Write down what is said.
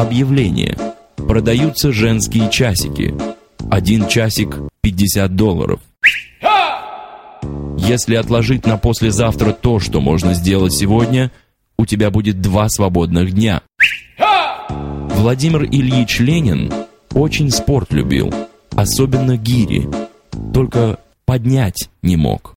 Объявление. Продаются женские часики. Один часик 50 долларов. Если отложить на послезавтра то, что можно сделать сегодня, у тебя будет два свободных дня. Владимир Ильич Ленин очень спорт любил, особенно гири, только поднять не мог.